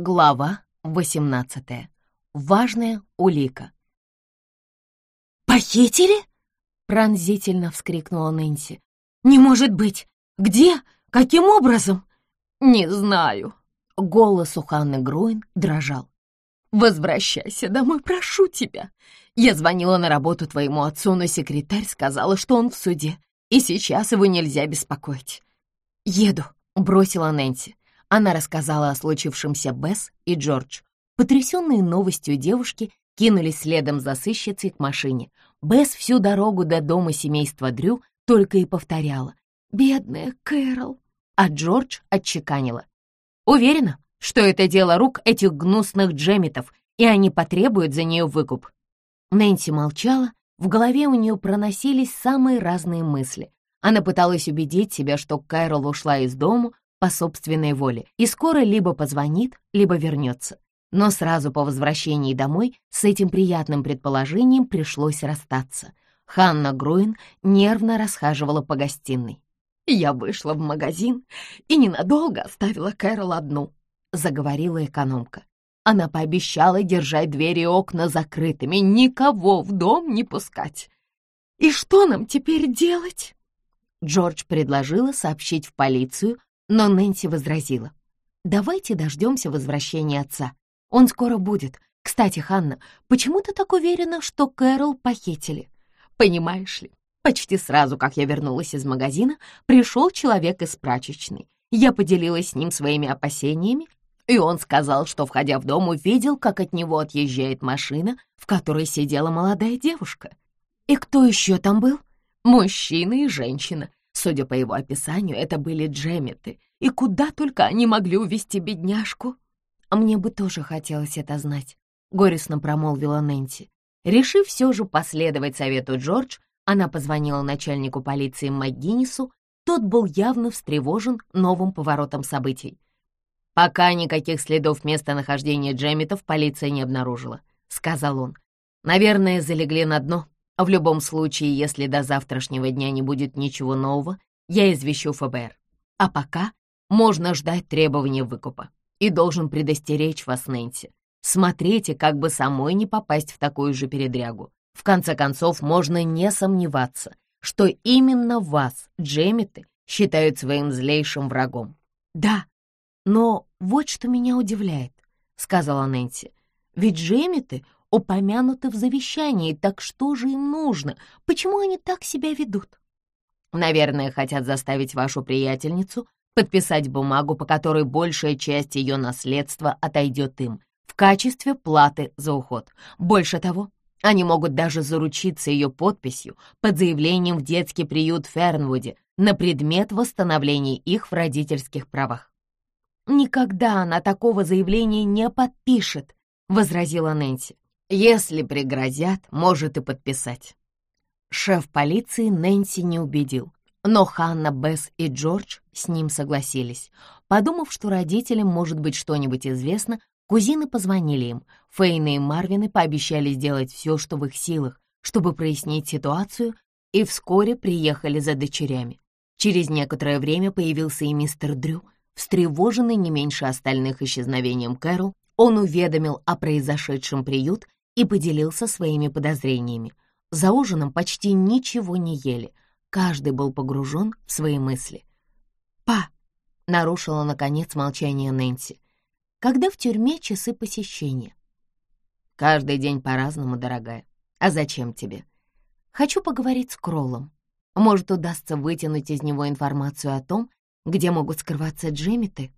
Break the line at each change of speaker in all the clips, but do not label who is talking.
Глава 18. Важная улика.
«Похитили?» — пронзительно вскрикнула Нэнси. «Не может быть! Где? Каким образом?»
«Не знаю». Голос у Ханны Груин дрожал. «Возвращайся домой, прошу тебя. Я звонила на работу твоему отцу, но секретарь сказала, что он в суде, и сейчас его нельзя беспокоить». «Еду», — бросила Нэнси. Она рассказала о случившемся Бесс и Джордж. Потрясенные новостью девушки кинулись следом за сыщицей к машине. Бесс всю дорогу до дома семейства Дрю только и повторяла. «Бедная Кэрол!» А Джордж отчеканила. «Уверена, что это дело рук этих гнусных джемитов, и они потребуют за нее выкуп». Нэнси молчала, в голове у нее проносились самые разные мысли. Она пыталась убедить себя, что Кэрол ушла из дому, по собственной воле и скоро либо позвонит, либо вернется. Но сразу по возвращении домой с этим приятным предположением пришлось расстаться. Ханна Груин нервно расхаживала по гостиной. «Я вышла в магазин и ненадолго оставила Кэрол одну», — заговорила экономка. Она пообещала держать двери и окна закрытыми, никого в дом не пускать. «И что нам теперь делать?» Джордж предложила сообщить в полицию но Нэнси возразила. «Давайте дождемся возвращения отца. Он скоро будет. Кстати, Ханна, почему ты так уверена, что Кэрол похитили? Понимаешь ли, почти сразу, как я вернулась из магазина, пришел человек из прачечной. Я поделилась с ним своими опасениями, и он сказал, что, входя в дом, увидел, как от него отъезжает машина, в которой сидела молодая девушка. И кто еще там был? Мужчина и женщина. Судя по его описанию, это были джемиты, и куда только они могли увести бедняжку. А мне бы тоже хотелось это знать, — горестно промолвила Нэнси. Решив все же последовать совету Джордж, она позвонила начальнику полиции МакГиннису, тот был явно встревожен новым поворотом событий. «Пока никаких следов местонахождения Джемитов полиция не обнаружила», — сказал он. «Наверное, залегли на дно. В любом случае, если до завтрашнего дня не будет ничего нового, я извещу ФБР. А пока можно ждать требования выкупа. И должен предостеречь вас, Нэнси. Смотрите, как бы самой не попасть в такую же передрягу. В конце концов, можно не сомневаться, что именно вас, Джемиты, считают своим злейшим врагом. «Да, но вот что меня удивляет», — сказала Нэнси. «Ведь Джемиты упомянуты в завещании, так что же им нужно? Почему они так себя ведут? Наверное, хотят заставить вашу приятельницу подписать бумагу, по которой большая часть ее наследства отойдет им в качестве платы за уход. Больше того, они могут даже заручиться ее подписью под заявлением в детский приют Фернвуде на предмет восстановления их в родительских правах. «Никогда она такого заявления не подпишет», — возразила Нэнси. Если пригрозят, может и подписать. Шеф полиции Нэнси не убедил, но Ханна, Бесс и Джордж с ним согласились. Подумав, что родителям может быть что-нибудь известно, кузины позвонили им. Фейны и Марвины пообещали сделать все, что в их силах, чтобы прояснить ситуацию, и вскоре приехали за дочерями. Через некоторое время появился и мистер Дрю, встревоженный не меньше остальных исчезновением Кэрол, он уведомил о произошедшем приют и поделился своими подозрениями. За ужином почти ничего не ели, каждый был погружен в свои мысли. «Па!» — нарушила, наконец, молчание Нэнси. «Когда в тюрьме часы посещения?» «Каждый день по-разному, дорогая. А зачем тебе?» «Хочу поговорить с Кроллом. Может, удастся вытянуть из него информацию о том, где могут скрываться Джемиты?»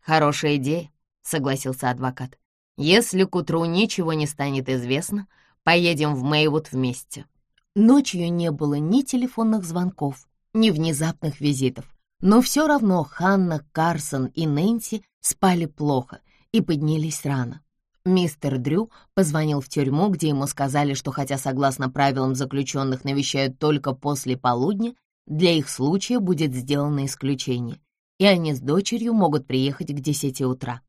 «Хорошая идея», — согласился адвокат. Если к утру ничего не станет известно, поедем в Мэйвуд вместе». Ночью не было ни телефонных звонков, ни внезапных визитов. Но все равно Ханна, Карсон и Нэнси спали плохо и поднялись рано. Мистер Дрю позвонил в тюрьму, где ему сказали, что хотя согласно правилам заключенных навещают только после полудня, для их случая будет сделано исключение, и они с дочерью могут приехать к десяти утра.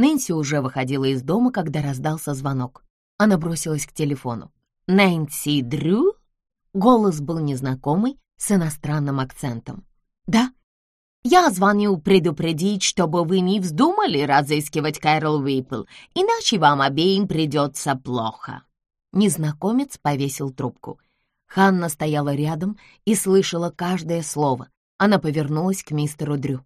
Нэнси уже выходила из дома, когда раздался звонок. Она бросилась к телефону. «Нэнси Дрю?» Голос был незнакомый, с иностранным акцентом. «Да?» Я звонил предупредить, чтобы вы не вздумали разыскивать Кэрол Уиппл, иначе вам обеим придется плохо». Незнакомец повесил трубку. Ханна стояла рядом и слышала каждое слово. Она повернулась к мистеру Дрю.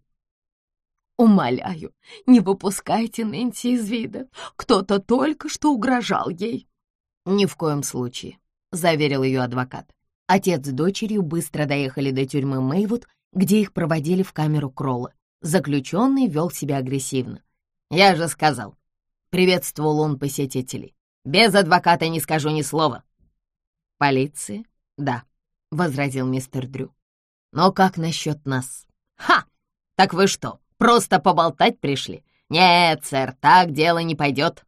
«Умоляю, не выпускайте Нэнси из вида. Кто-то только что угрожал ей». «Ни в коем случае», — заверил ее адвокат. Отец с дочерью быстро доехали до тюрьмы Мэйвуд, где их проводили в камеру Кролла. Заключенный вел себя агрессивно. «Я же сказал», — приветствовал он посетителей. «Без адвоката не скажу ни слова». «Полиция?» «Да», — возразил мистер Дрю. «Но как насчет нас?» «Ха! Так вы что, Просто поболтать пришли? Нет, сэр, так дело не пойдет».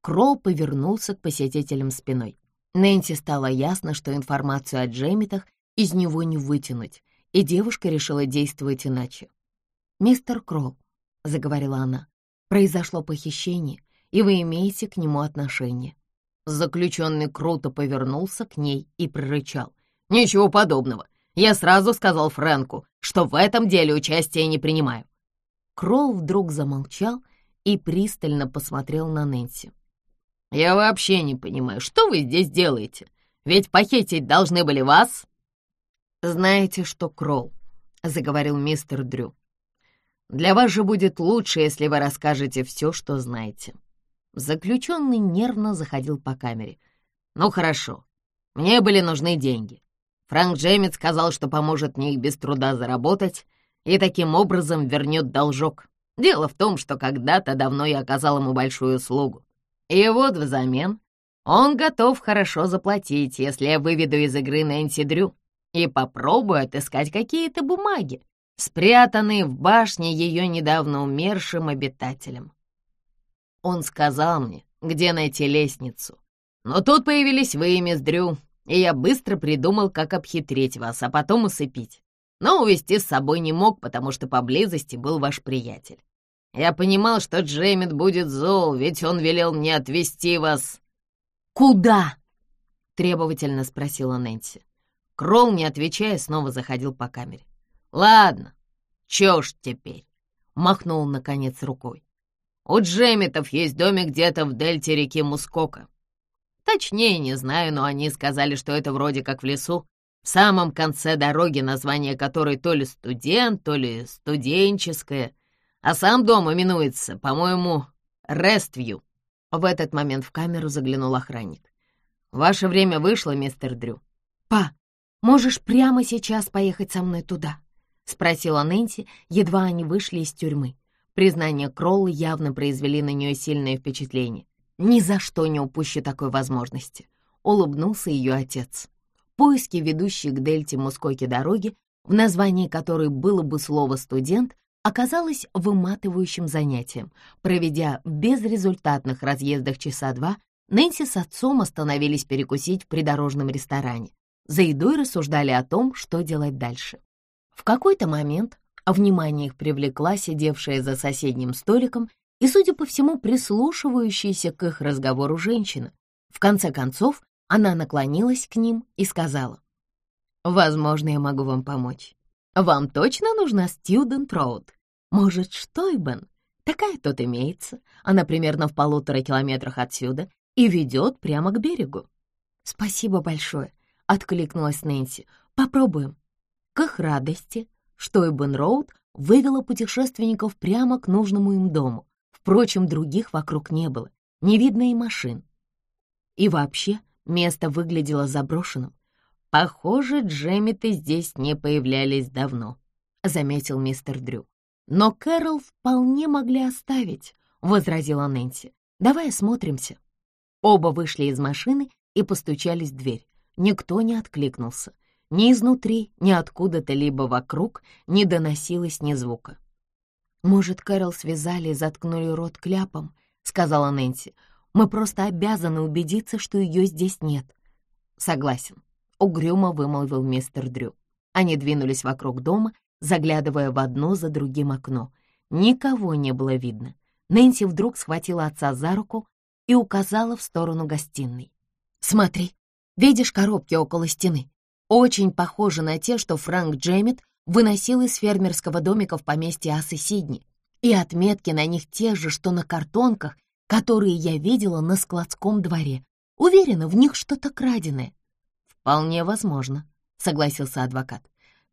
Кроу повернулся к посетителям спиной. Нэнси стало ясно, что информацию о Джеймитах из него не вытянуть, и девушка решила действовать иначе. «Мистер Кроу», — заговорила она, — «произошло похищение, и вы имеете к нему отношение». Заключенный круто повернулся к ней и прорычал. «Ничего подобного. Я сразу сказал Фрэнку, что в этом деле участия не принимаю. Кролл вдруг замолчал и пристально посмотрел на Нэнси. «Я вообще не понимаю, что вы здесь делаете? Ведь похитить должны были вас?» «Знаете что, Кролл?» — заговорил мистер Дрю. «Для вас же будет лучше, если вы расскажете все, что знаете». Заключенный нервно заходил по камере. «Ну хорошо, мне были нужны деньги. Фрэнк Джеймит сказал, что поможет мне их без труда заработать, и таким образом вернет должок. Дело в том, что когда-то давно я оказал ему большую услугу. И вот взамен он готов хорошо заплатить, если я выведу из игры Нэнси Дрю и попробую отыскать какие-то бумаги, спрятанные в башне ее недавно умершим обитателем. Он сказал мне, где найти лестницу. Но тут появились вы, мисс Дрю, и я быстро придумал, как обхитрить вас, а потом усыпить но увести с собой не мог, потому что поблизости был ваш приятель. Я понимал, что Джеймит будет зол, ведь он велел мне отвезти вас...» «Куда?» — требовательно спросила Нэнси. Кролл, не отвечая, снова заходил по камере. «Ладно, чё ж теперь?» — махнул наконец рукой. «У Джеймитов есть домик где-то в дельте реки Мускока. Точнее не знаю, но они сказали, что это вроде как в лесу, в самом конце дороги, название которой то ли студент, то ли студенческое, а сам дом именуется, по-моему, Рествью. В этот момент в камеру заглянул охранник. «Ваше время вышло, мистер Дрю». «Па, можешь прямо сейчас поехать со мной туда?» — спросила Нэнси, едва они вышли из тюрьмы. Признания Кроллы явно произвели на нее сильное впечатление. «Ни за что не упущу такой возможности», — улыбнулся ее отец. Поиски, ведущие к дельте Мускоки дороги, в названии которой было бы слово «студент», оказалось выматывающим занятием. Проведя в безрезультатных разъездах часа два, Нэнси с отцом остановились перекусить в придорожном ресторане. За едой рассуждали о том, что делать дальше. В какой-то момент внимание их привлекла сидевшая за соседним столиком и, судя по всему, прислушивающаяся к их разговору женщина. В конце концов, она наклонилась к ним и сказала, «Возможно, я могу вам помочь. Вам точно нужна Стюдент Роуд? Может, Штойбен? Такая тут имеется. Она примерно в полутора километрах отсюда и ведет прямо к берегу». «Спасибо большое», — откликнулась Нэнси. «Попробуем». К их радости Штойбен Роуд вывела путешественников прямо к нужному им дому. Впрочем, других вокруг не было, не видно и машин. И вообще, Место выглядело заброшенным. «Похоже, Джемиты здесь не появлялись давно», — заметил мистер Дрю. «Но Кэрол вполне могли оставить», — возразила Нэнси. «Давай осмотримся». Оба вышли из машины и постучались в дверь. Никто не откликнулся. Ни изнутри, ни откуда-то либо вокруг не доносилось ни звука. «Может, Кэрол связали и заткнули рот кляпом?» — сказала Нэнси. Мы просто обязаны убедиться, что ее здесь нет». «Согласен», — угрюмо вымолвил мистер Дрю. Они двинулись вокруг дома, заглядывая в одно за другим окно. Никого не было видно. Нэнси вдруг схватила отца за руку и указала в сторону гостиной. «Смотри, видишь коробки около стены? Очень похожи на те, что Фрэнк Джеммит выносил из фермерского домика в поместье Асы Сидни, и отметки на них те же, что на картонках, которые я видела на складском дворе. Уверена, в них что-то краденое. «Вполне возможно», — согласился адвокат.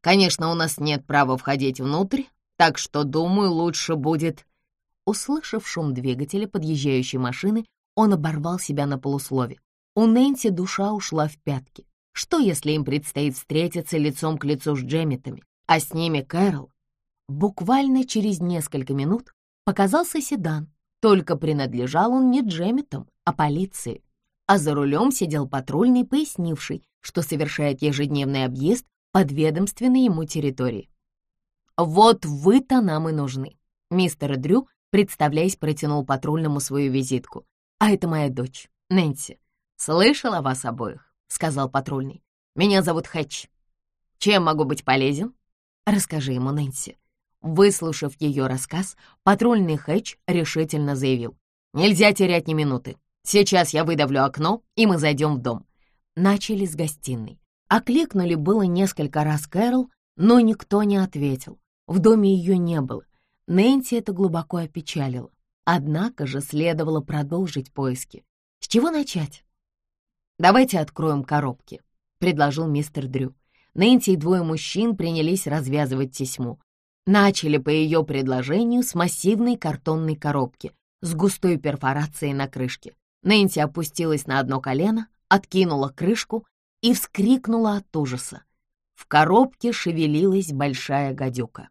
«Конечно, у нас нет права входить внутрь, так что, думаю, лучше будет...» Услышав шум двигателя подъезжающей машины, он оборвал себя на полуслове. У Нэнси душа ушла в пятки. Что, если им предстоит встретиться лицом к лицу с Джемметами, а с ними Кэрол? Буквально через несколько минут показался седан, только принадлежал он не Джемметам, а полиции. А за рулем сидел патрульный, пояснивший, что совершает ежедневный объезд подведомственной ему территории. «Вот вы-то нам и нужны». Мистер Дрю, представляясь, протянул патрульному свою визитку. «А это моя дочь, Нэнси. Слышал о вас обоих», — сказал патрульный. «Меня зовут Хэтч. Чем могу быть полезен?» «Расскажи ему, Нэнси». Выслушав ее рассказ, патрульный Хэтч решительно заявил. «Нельзя терять ни минуты. Сейчас я выдавлю окно, и мы зайдем в дом». Начали с гостиной. Окликнули было несколько раз Кэрол, но никто не ответил. В доме ее не было. Нэнси это глубоко опечалило. Однако же следовало продолжить поиски. С чего начать? «Давайте откроем коробки», — предложил мистер Дрю. Нэнси и двое мужчин принялись развязывать тесьму. Начали по ее предложению с массивной картонной коробки с густой перфорацией на крышке. Нэнси опустилась на одно колено, откинула крышку и вскрикнула от ужаса. В коробке шевелилась большая гадюка.